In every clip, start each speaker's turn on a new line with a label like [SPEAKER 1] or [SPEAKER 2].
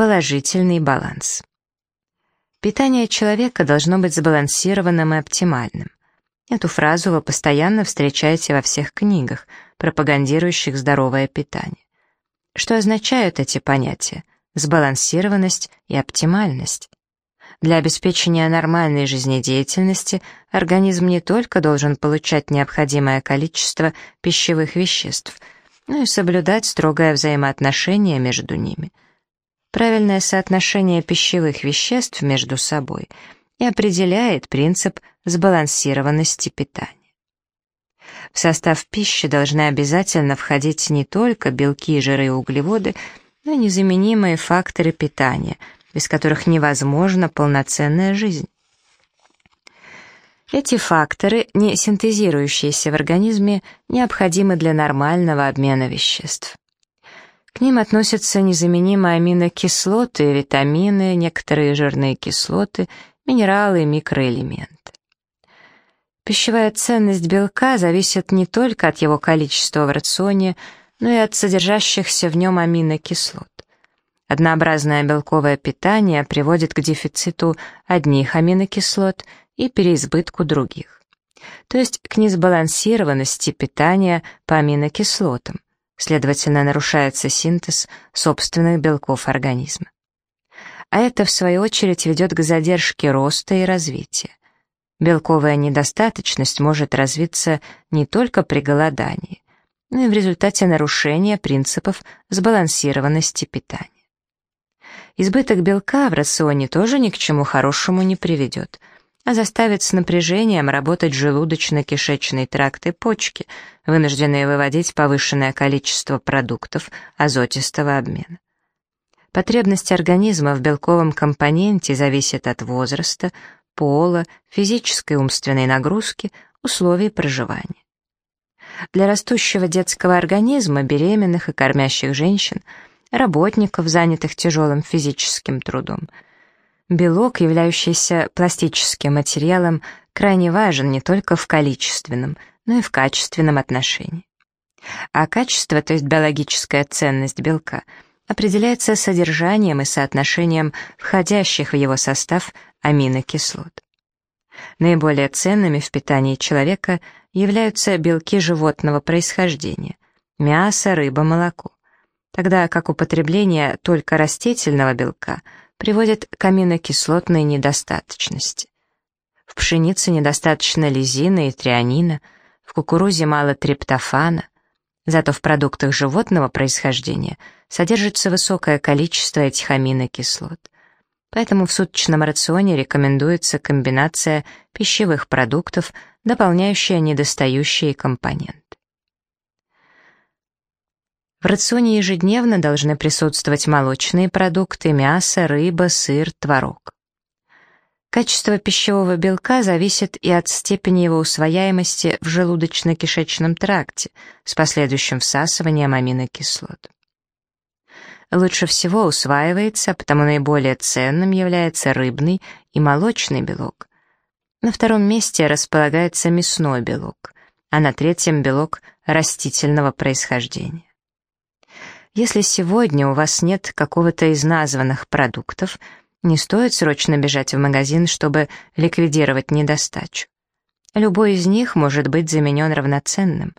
[SPEAKER 1] Положительный баланс. Питание человека должно быть сбалансированным и оптимальным. Эту фразу вы постоянно встречаете во всех книгах, пропагандирующих здоровое питание. Что означают эти понятия? Сбалансированность и оптимальность. Для обеспечения нормальной жизнедеятельности организм не только должен получать необходимое количество пищевых веществ, но и соблюдать строгое взаимоотношение между ними – правильное соотношение пищевых веществ между собой и определяет принцип сбалансированности питания. В состав пищи должны обязательно входить не только белки, жиры и углеводы, но и незаменимые факторы питания, без которых невозможна полноценная жизнь. Эти факторы, не синтезирующиеся в организме, необходимы для нормального обмена веществ. К ним относятся незаменимые аминокислоты, витамины, некоторые жирные кислоты, минералы и микроэлементы. Пищевая ценность белка зависит не только от его количества в рационе, но и от содержащихся в нем аминокислот. Однообразное белковое питание приводит к дефициту одних аминокислот и переизбытку других, то есть к несбалансированности питания по аминокислотам, Следовательно, нарушается синтез собственных белков организма. А это, в свою очередь, ведет к задержке роста и развития. Белковая недостаточность может развиться не только при голодании, но и в результате нарушения принципов сбалансированности питания. Избыток белка в рационе тоже ни к чему хорошему не приведет – а заставит с напряжением работать желудочно-кишечный тракт и почки, вынужденные выводить повышенное количество продуктов азотистого обмена. Потребность организма в белковом компоненте зависит от возраста, пола, физической и умственной нагрузки, условий проживания. Для растущего детского организма, беременных и кормящих женщин, работников, занятых тяжелым физическим трудом – Белок, являющийся пластическим материалом, крайне важен не только в количественном, но и в качественном отношении. А качество, то есть биологическая ценность белка, определяется содержанием и соотношением входящих в его состав аминокислот. Наиболее ценными в питании человека являются белки животного происхождения – мясо, рыба, молоко, тогда как употребление только растительного белка – приводит к аминокислотной недостаточности. В пшенице недостаточно лизина и трианина, в кукурузе мало триптофана, зато в продуктах животного происхождения содержится высокое количество этих аминокислот. Поэтому в суточном рационе рекомендуется комбинация пищевых продуктов, дополняющая недостающие компоненты. В рационе ежедневно должны присутствовать молочные продукты, мясо, рыба, сыр, творог. Качество пищевого белка зависит и от степени его усвояемости в желудочно-кишечном тракте с последующим всасыванием аминокислот. Лучше всего усваивается, потому наиболее ценным является рыбный и молочный белок. На втором месте располагается мясной белок, а на третьем белок растительного происхождения. Если сегодня у вас нет какого-то из названных продуктов, не стоит срочно бежать в магазин, чтобы ликвидировать недостачу. Любой из них может быть заменен равноценным.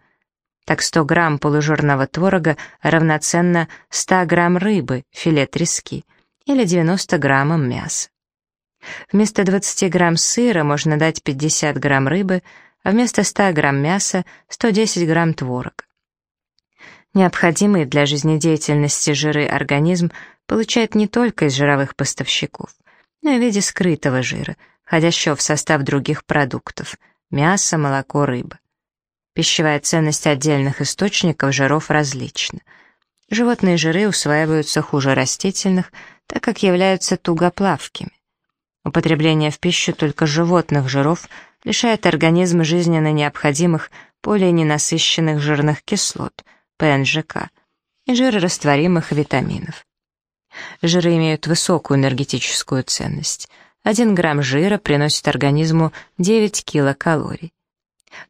[SPEAKER 1] Так 100 грамм полужирного творога равноценно 100 грамм рыбы, филе трески, или 90 граммам мяса. Вместо 20 грамм сыра можно дать 50 грамм рыбы, а вместо 100 грамм мяса 110 грамм творога. Необходимые для жизнедеятельности жиры организм получает не только из жировых поставщиков, но и в виде скрытого жира, входящего в состав других продуктов – мяса, молоко, рыба. Пищевая ценность отдельных источников жиров различна. Животные жиры усваиваются хуже растительных, так как являются тугоплавкими. Употребление в пищу только животных жиров лишает организм жизненно необходимых полиненасыщенных жирных кислот – ПНЖК, и жирорастворимых витаминов. Жиры имеют высокую энергетическую ценность. 1 грамм жира приносит организму 9 килокалорий.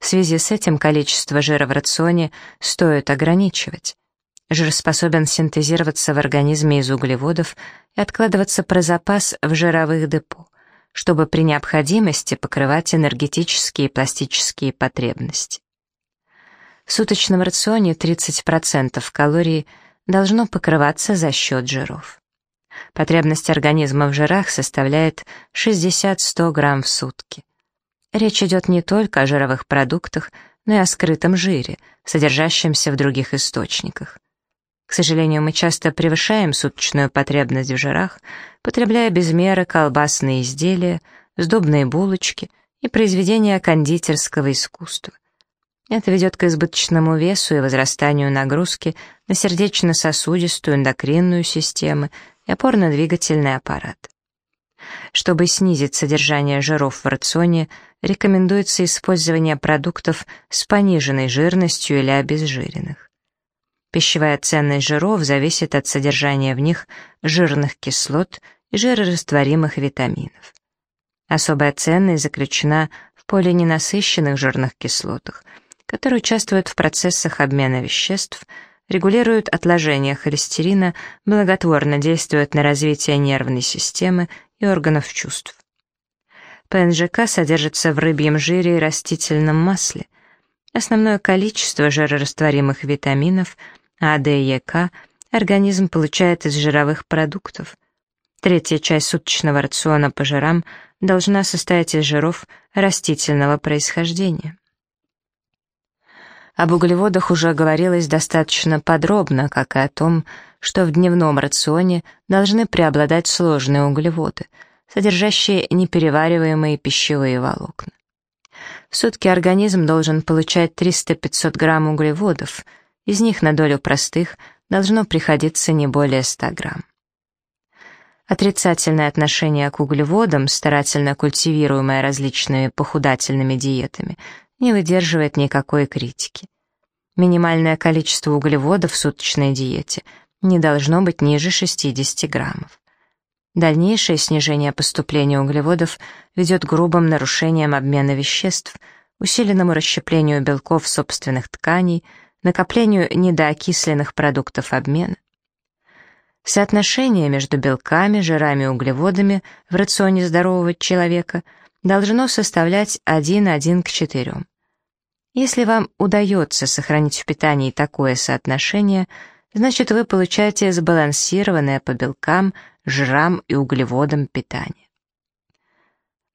[SPEAKER 1] В связи с этим количество жира в рационе стоит ограничивать. Жир способен синтезироваться в организме из углеводов и откладываться про запас в жировых депо, чтобы при необходимости покрывать энергетические и пластические потребности. В суточном рационе 30% калорий должно покрываться за счет жиров. Потребность организма в жирах составляет 60-100 грамм в сутки. Речь идет не только о жировых продуктах, но и о скрытом жире, содержащемся в других источниках. К сожалению, мы часто превышаем суточную потребность в жирах, потребляя без меры колбасные изделия, сдобные булочки и произведения кондитерского искусства. Это ведет к избыточному весу и возрастанию нагрузки на сердечно-сосудистую, эндокринную системы и опорно-двигательный аппарат. Чтобы снизить содержание жиров в рационе, рекомендуется использование продуктов с пониженной жирностью или обезжиренных. Пищевая ценность жиров зависит от содержания в них жирных кислот и жирорастворимых витаминов. Особая ценность заключена в полиненасыщенных жирных кислотах, которые участвуют в процессах обмена веществ, регулируют отложение холестерина, благотворно действуют на развитие нервной системы и органов чувств. ПНЖК содержится в рыбьем жире и растительном масле. Основное количество жирорастворимых витаминов – а Д и К организм получает из жировых продуктов. Третья часть суточного рациона по жирам должна состоять из жиров растительного происхождения. Об углеводах уже говорилось достаточно подробно, как и о том, что в дневном рационе должны преобладать сложные углеводы, содержащие неперевариваемые пищевые волокна. В сутки организм должен получать 300-500 грамм углеводов – из них на долю простых должно приходиться не более 100 грамм. Отрицательное отношение к углеводам, старательно культивируемое различными похудательными диетами, не выдерживает никакой критики. Минимальное количество углеводов в суточной диете не должно быть ниже 60 граммов. Дальнейшее снижение поступления углеводов ведет к грубым нарушениям обмена веществ, усиленному расщеплению белков собственных тканей, накоплению недоокисленных продуктов обмена. Соотношение между белками, жирами и углеводами в рационе здорового человека должно составлять 1,1 к 4. Если вам удается сохранить в питании такое соотношение, значит вы получаете сбалансированное по белкам, жирам и углеводам питание.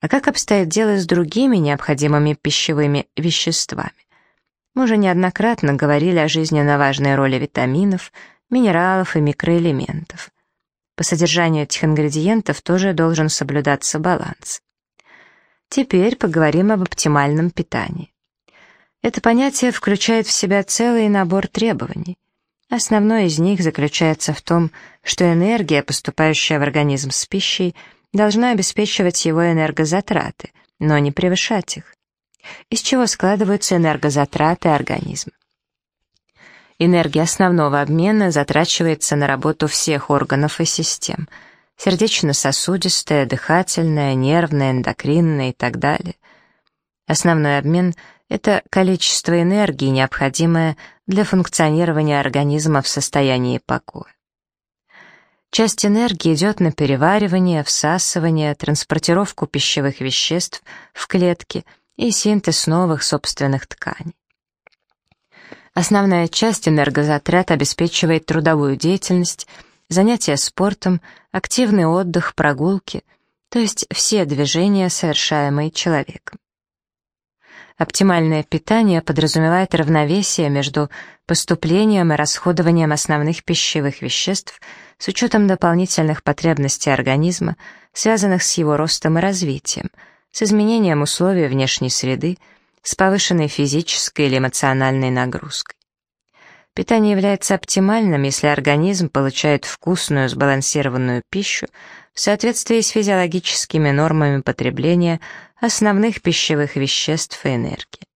[SPEAKER 1] А как обстоит дело с другими необходимыми пищевыми веществами? Мы уже неоднократно говорили о жизненно важной роли витаминов, минералов и микроэлементов. По содержанию этих ингредиентов тоже должен соблюдаться баланс. Теперь поговорим об оптимальном питании. Это понятие включает в себя целый набор требований. Основное из них заключается в том, что энергия, поступающая в организм с пищей, должна обеспечивать его энергозатраты, но не превышать их из чего складываются энергозатраты организма. Энергия основного обмена затрачивается на работу всех органов и систем – сердечно-сосудистая, дыхательная, нервная, эндокринная и так далее. Основной обмен — это количество энергии, необходимое для функционирования организма в состоянии покоя. Часть энергии идет на переваривание, всасывание, транспортировку пищевых веществ в клетки — и синтез новых собственных тканей. Основная часть энергозатрат обеспечивает трудовую деятельность, занятия спортом, активный отдых, прогулки, то есть все движения, совершаемые человеком. Оптимальное питание подразумевает равновесие между поступлением и расходованием основных пищевых веществ с учетом дополнительных потребностей организма, связанных с его ростом и развитием – с изменением условий внешней среды, с повышенной физической или эмоциональной нагрузкой. Питание является оптимальным, если организм получает вкусную, сбалансированную пищу в соответствии с физиологическими нормами потребления основных пищевых веществ и энергии.